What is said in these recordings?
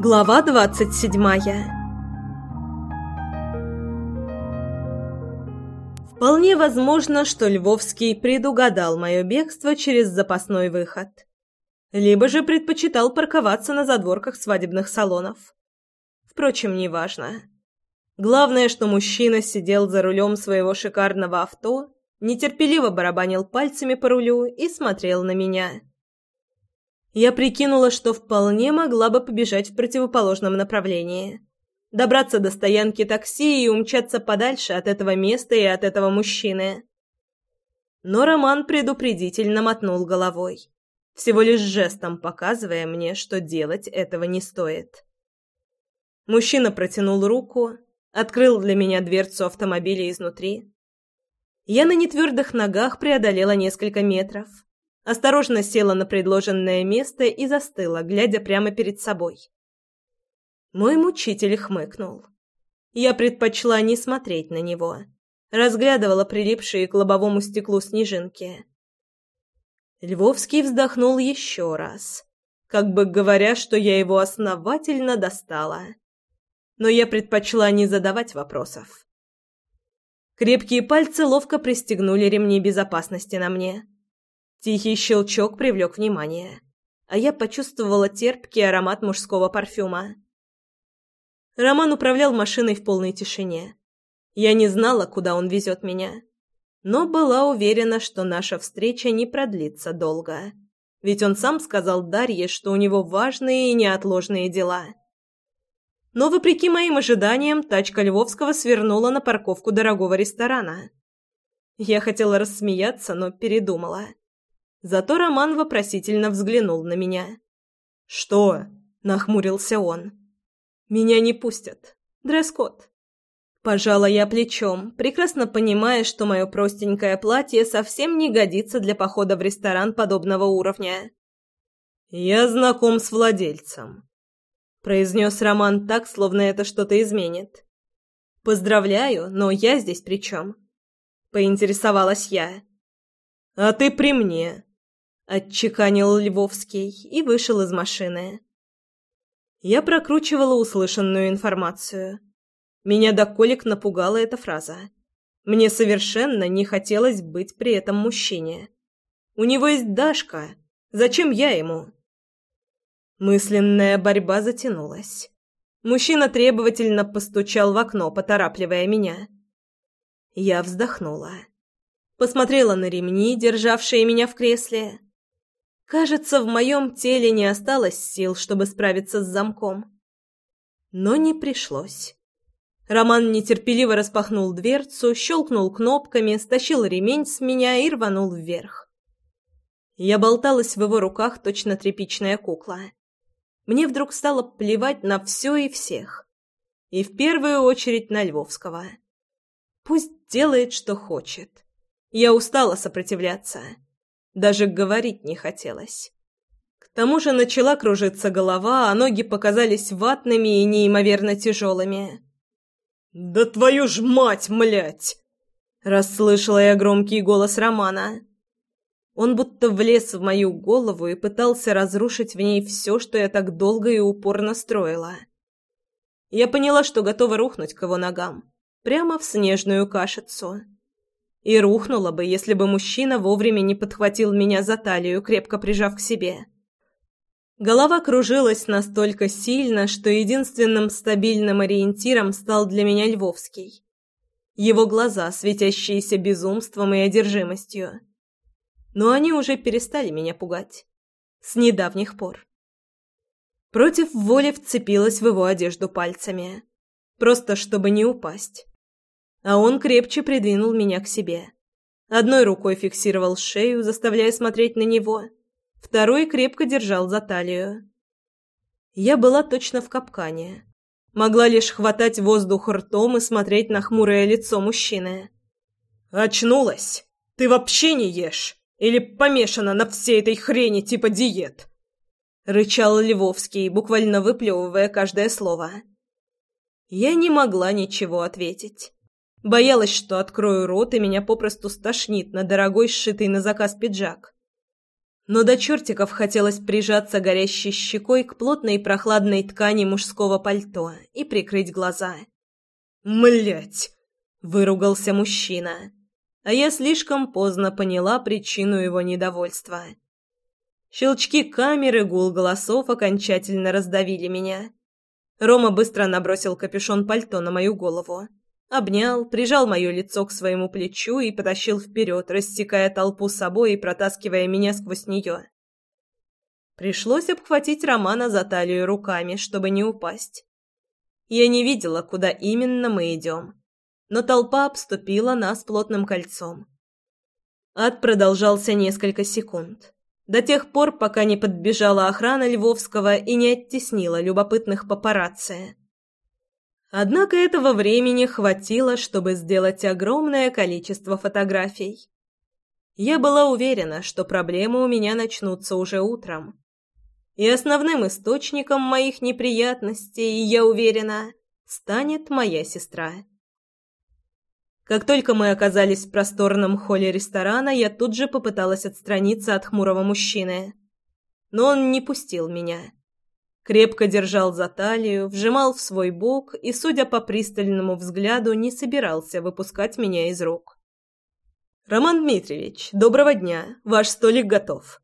Глава двадцать седьмая Вполне возможно, что Львовский предугадал мое бегство через запасной выход. Либо же предпочитал парковаться на задворках свадебных салонов. Впрочем, неважно. Главное, что мужчина сидел за рулем своего шикарного авто, нетерпеливо барабанил пальцами по рулю и смотрел на меня. Я прикинула, что вполне могла бы побежать в противоположном направлении. Добраться до стоянки такси и умчаться подальше от этого места и от этого мужчины. Но Роман предупредительно мотнул головой, всего лишь жестом показывая мне, что делать этого не стоит. Мужчина протянул руку, открыл для меня дверцу автомобиля изнутри. Я на нетвердых ногах преодолела несколько метров – осторожно села на предложенное место и застыла, глядя прямо перед собой. Мой мучитель хмыкнул. Я предпочла не смотреть на него, разглядывала прилипшие к лобовому стеклу снежинки. Львовский вздохнул еще раз, как бы говоря, что я его основательно достала. Но я предпочла не задавать вопросов. Крепкие пальцы ловко пристегнули ремни безопасности на мне. Тихий щелчок привлек внимание, а я почувствовала терпкий аромат мужского парфюма. Роман управлял машиной в полной тишине. Я не знала, куда он везет меня, но была уверена, что наша встреча не продлится долго, ведь он сам сказал Дарье, что у него важные и неотложные дела. Но, вопреки моим ожиданиям, тачка Львовского свернула на парковку дорогого ресторана. Я хотела рассмеяться, но передумала. Зато Роман вопросительно взглянул на меня. «Что?» – нахмурился он. «Меня не пустят. Дресс-код». Пожала я плечом, прекрасно понимая, что мое простенькое платье совсем не годится для похода в ресторан подобного уровня. «Я знаком с владельцем», — произнес Роман так, словно это что-то изменит. «Поздравляю, но я здесь при чем?» — поинтересовалась я. «А ты при мне», отчеканил Львовский и вышел из машины. Я прокручивала услышанную информацию. Меня до колик напугала эта фраза. Мне совершенно не хотелось быть при этом мужчине. У него есть Дашка. Зачем я ему? Мысленная борьба затянулась. Мужчина требовательно постучал в окно, поторапливая меня. Я вздохнула. Посмотрела на ремни, державшие меня в кресле, Кажется, в моем теле не осталось сил, чтобы справиться с замком. Но не пришлось. Роман нетерпеливо распахнул дверцу, щелкнул кнопками, стащил ремень с меня и рванул вверх. Я болталась в его руках, точно тряпичная кукла. Мне вдруг стало плевать на все и всех. И в первую очередь на Львовского. Пусть делает, что хочет. Я устала сопротивляться. Даже говорить не хотелось. К тому же начала кружиться голова, а ноги показались ватными и неимоверно тяжелыми. «Да твою ж мать, млять!» Расслышала я громкий голос Романа. Он будто влез в мою голову и пытался разрушить в ней все, что я так долго и упорно строила. Я поняла, что готова рухнуть к его ногам, прямо в снежную кашицу. И рухнула бы, если бы мужчина вовремя не подхватил меня за талию, крепко прижав к себе. Голова кружилась настолько сильно, что единственным стабильным ориентиром стал для меня Львовский. Его глаза, светящиеся безумством и одержимостью. Но они уже перестали меня пугать. С недавних пор. Против воли вцепилась в его одежду пальцами. Просто чтобы не упасть а он крепче придвинул меня к себе. Одной рукой фиксировал шею, заставляя смотреть на него, второй крепко держал за талию. Я была точно в капкане. Могла лишь хватать воздух ртом и смотреть на хмурое лицо мужчины. «Очнулась? Ты вообще не ешь? Или помешана на всей этой хрени типа диет?» Рычал Львовский, буквально выплевывая каждое слово. Я не могла ничего ответить. Боялась, что открою рот, и меня попросту стошнит на дорогой сшитый на заказ пиджак. Но до чертиков хотелось прижаться горящей щекой к плотной прохладной ткани мужского пальто и прикрыть глаза. «Млять!» — выругался мужчина, а я слишком поздно поняла причину его недовольства. Щелчки камеры, гул голосов окончательно раздавили меня. Рома быстро набросил капюшон пальто на мою голову. Обнял, прижал мое лицо к своему плечу и потащил вперед, рассекая толпу собой и протаскивая меня сквозь нее. Пришлось обхватить Романа за талию руками, чтобы не упасть. Я не видела, куда именно мы идем, но толпа обступила нас плотным кольцом. Ад продолжался несколько секунд, до тех пор, пока не подбежала охрана Львовского и не оттеснила любопытных папарацци. Однако этого времени хватило, чтобы сделать огромное количество фотографий. Я была уверена, что проблемы у меня начнутся уже утром. И основным источником моих неприятностей, я уверена, станет моя сестра. Как только мы оказались в просторном холле ресторана, я тут же попыталась отстраниться от хмурого мужчины. Но он не пустил меня крепко держал за талию, вжимал в свой бок и, судя по пристальному взгляду, не собирался выпускать меня из рук. «Роман Дмитриевич, доброго дня, ваш столик готов».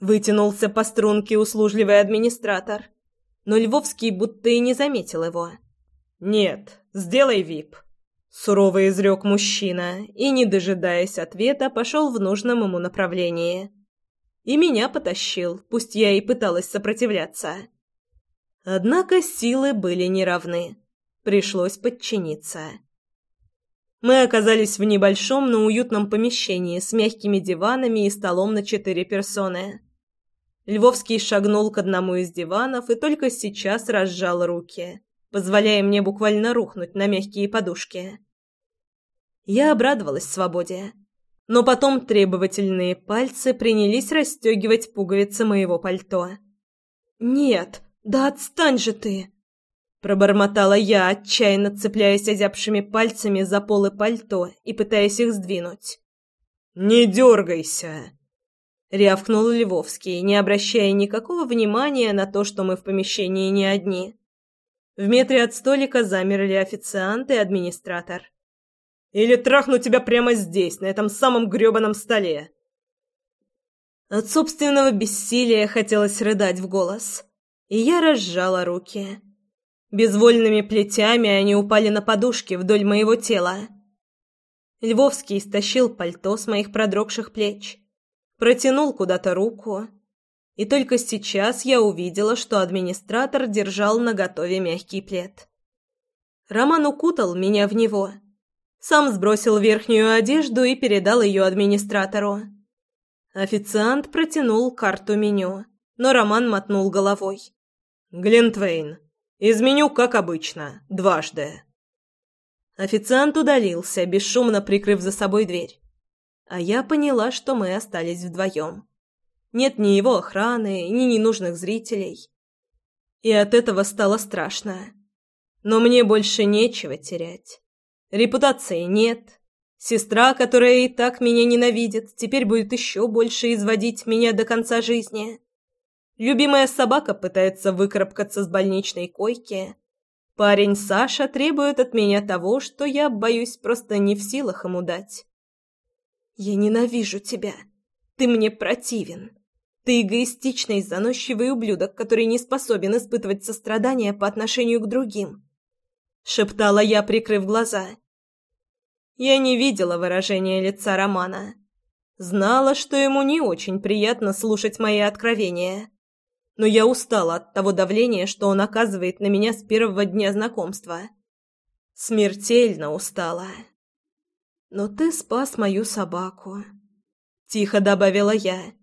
Вытянулся по струнке услужливый администратор, но Львовский будто и не заметил его. «Нет, сделай вип», — сурово изрек мужчина и, не дожидаясь ответа, пошел в нужном ему направлении. И меня потащил, пусть я и пыталась сопротивляться. Однако силы были неравны. Пришлось подчиниться. Мы оказались в небольшом, но уютном помещении с мягкими диванами и столом на четыре персоны. Львовский шагнул к одному из диванов и только сейчас разжал руки, позволяя мне буквально рухнуть на мягкие подушки. Я обрадовалась свободе, но потом требовательные пальцы принялись расстегивать пуговицы моего пальто. «Нет!» «Да отстань же ты!» Пробормотала я, отчаянно цепляясь озябшими пальцами за полы пальто и пытаясь их сдвинуть. «Не дергайся!» Рявкнул Львовский, не обращая никакого внимания на то, что мы в помещении не одни. В метре от столика замерли официант и администратор. «Или трахну тебя прямо здесь, на этом самом грёбаном столе!» От собственного бессилия хотелось рыдать в голос и я разжала руки. Безвольными плетями они упали на подушки вдоль моего тела. Львовский стащил пальто с моих продрогших плеч, протянул куда-то руку, и только сейчас я увидела, что администратор держал наготове мягкий плед. Роман укутал меня в него, сам сбросил верхнюю одежду и передал ее администратору. Официант протянул карту меню, но Роман мотнул головой. «Глинтвейн. Изменю, как обычно, дважды». Официант удалился, бесшумно прикрыв за собой дверь. А я поняла, что мы остались вдвоем. Нет ни его охраны, ни ненужных зрителей. И от этого стало страшно. Но мне больше нечего терять. Репутации нет. Сестра, которая и так меня ненавидит, теперь будет еще больше изводить меня до конца жизни. Любимая собака пытается выкарабкаться с больничной койки. Парень Саша требует от меня того, что я, боюсь, просто не в силах ему дать. «Я ненавижу тебя. Ты мне противен. Ты эгоистичный, заносчивый ублюдок, который не способен испытывать сострадание по отношению к другим», — шептала я, прикрыв глаза. Я не видела выражения лица Романа. Знала, что ему не очень приятно слушать мои откровения но я устала от того давления, что он оказывает на меня с первого дня знакомства. Смертельно устала. «Но ты спас мою собаку», — тихо добавила я.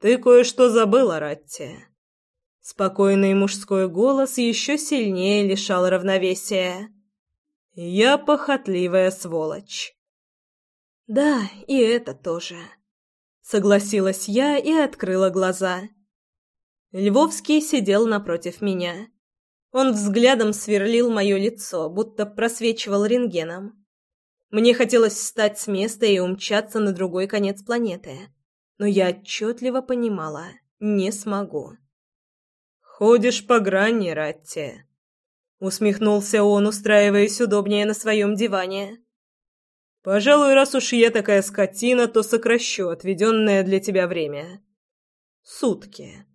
«Ты кое-что забыла, Ратти». Спокойный мужской голос еще сильнее лишал равновесия. «Я похотливая сволочь». «Да, и это тоже», — согласилась я и открыла глаза. Львовский сидел напротив меня. Он взглядом сверлил мое лицо, будто просвечивал рентгеном. Мне хотелось встать с места и умчаться на другой конец планеты. но я отчетливо понимала – не смогу. «Ходишь по грани, Ратти», — усмехнулся он, устраиваясь удобнее на своем диване. «Пожалуй, раз уж я такая скотина, то сокращу отведенное для тебя время. Сутки.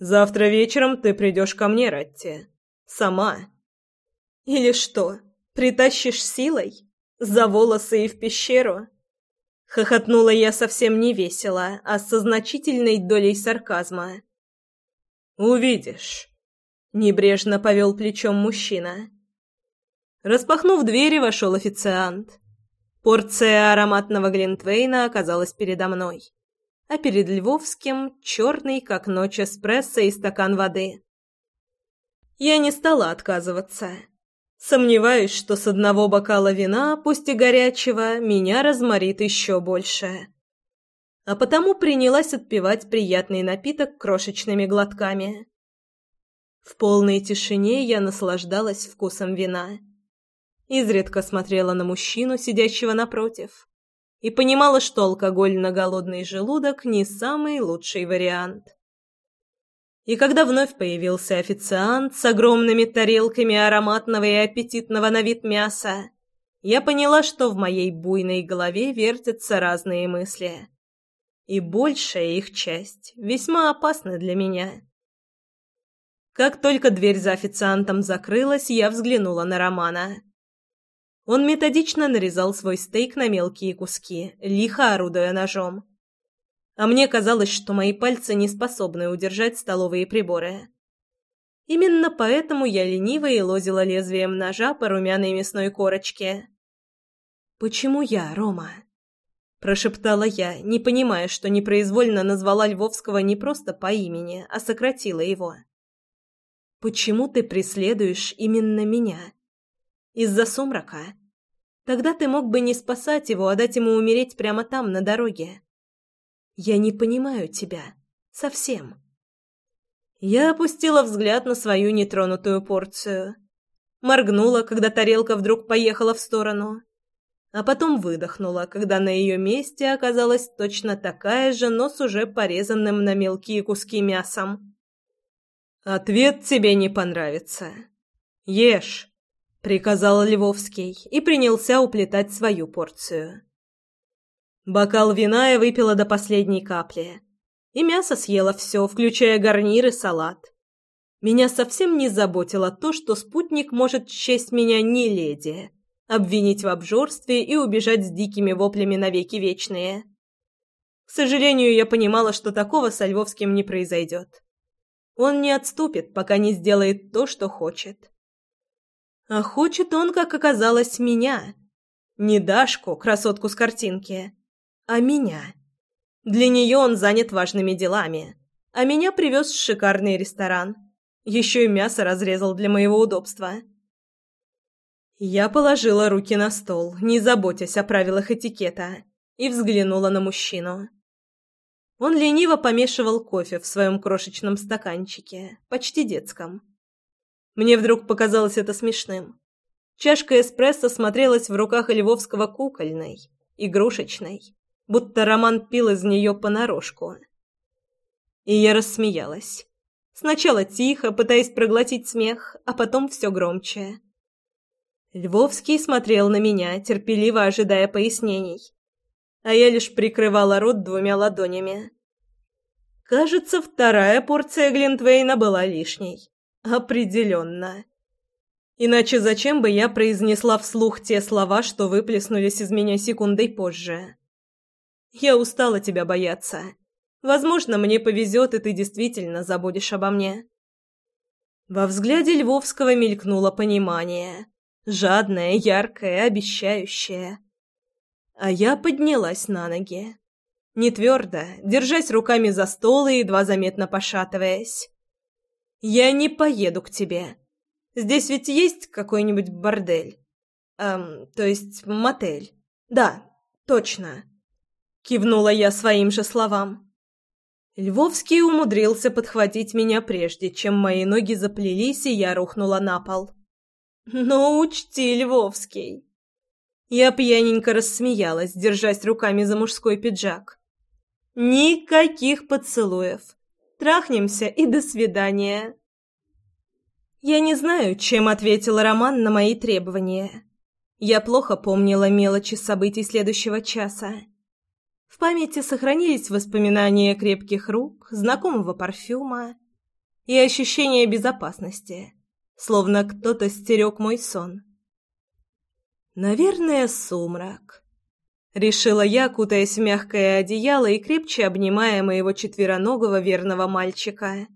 Завтра вечером ты придешь ко мне, Ратти. Сама». «Или что, притащишь силой? За волосы и в пещеру?» Хохотнула я совсем не весело, а со значительной долей сарказма. «Увидишь», — небрежно повел плечом мужчина. Распахнув двери, вошел официант. Порция ароматного глинтвейна оказалась передо мной, а перед Львовским — черный, как ночь эспрессо и стакан воды. Я не стала отказываться. Сомневаюсь, что с одного бокала вина, пусть и горячего, меня разморит еще больше а потому принялась отпивать приятный напиток крошечными глотками. В полной тишине я наслаждалась вкусом вина. Изредка смотрела на мужчину, сидящего напротив, и понимала, что алкоголь на голодный желудок не самый лучший вариант. И когда вновь появился официант с огромными тарелками ароматного и аппетитного на вид мяса, я поняла, что в моей буйной голове вертятся разные мысли и большая их часть весьма опасна для меня. Как только дверь за официантом закрылась, я взглянула на Романа. Он методично нарезал свой стейк на мелкие куски, лихо орудуя ножом. А мне казалось, что мои пальцы не способны удержать столовые приборы. Именно поэтому я лениво и лозила лезвием ножа по румяной мясной корочке. «Почему я, Рома?» Прошептала я, не понимая, что непроизвольно назвала Львовского не просто по имени, а сократила его. «Почему ты преследуешь именно меня? Из-за сумрака? Тогда ты мог бы не спасать его, а дать ему умереть прямо там, на дороге. Я не понимаю тебя. Совсем». Я опустила взгляд на свою нетронутую порцию. Моргнула, когда тарелка вдруг поехала в сторону а потом выдохнула, когда на ее месте оказалась точно такая же, но с уже порезанным на мелкие куски мясом. «Ответ тебе не понравится. Ешь», — приказал Львовский и принялся уплетать свою порцию. Бокал вина я выпила до последней капли, и мясо съела все, включая гарнир и салат. Меня совсем не заботило то, что спутник может счесть меня не леди, обвинить в обжорстве и убежать с дикими воплями навеки вечные. К сожалению, я понимала, что такого со Львовским не произойдет. Он не отступит, пока не сделает то, что хочет. А хочет он, как оказалось, меня. Не Дашку, красотку с картинки, а меня. Для нее он занят важными делами, а меня привез в шикарный ресторан. Еще и мясо разрезал для моего удобства. Я положила руки на стол, не заботясь о правилах этикета, и взглянула на мужчину. Он лениво помешивал кофе в своем крошечном стаканчике, почти детском. Мне вдруг показалось это смешным. Чашка эспрессо смотрелась в руках Львовского кукольной, игрушечной, будто Роман пил из нее понарошку. И я рассмеялась. Сначала тихо, пытаясь проглотить смех, а потом все громче. Львовский смотрел на меня, терпеливо ожидая пояснений. А я лишь прикрывала рот двумя ладонями. Кажется, вторая порция Глинтвейна была лишней. Определенно. Иначе зачем бы я произнесла вслух те слова, что выплеснулись из меня секундой позже? Я устала тебя бояться. Возможно, мне повезет, и ты действительно забудешь обо мне. Во взгляде Львовского мелькнуло понимание жадная, яркая, обещающая. А я поднялась на ноги. Не твердо, держась руками за стол и едва заметно пошатываясь. «Я не поеду к тебе. Здесь ведь есть какой-нибудь бордель? Эм, то есть мотель? Да, точно». Кивнула я своим же словам. Львовский умудрился подхватить меня прежде, чем мои ноги заплелись, и я рухнула на пол. Но учти, Львовский. Я пьяненько рассмеялась, держась руками за мужской пиджак. Никаких поцелуев. Трахнемся и до свидания. Я не знаю, чем ответил Роман на мои требования. Я плохо помнила мелочи событий следующего часа. В памяти сохранились воспоминания крепких рук, знакомого парфюма и ощущение безопасности, словно кто-то стерег мой сон. «Наверное, сумрак», — решила я, кутаясь в мягкое одеяло и крепче обнимая моего четвероногого верного мальчика.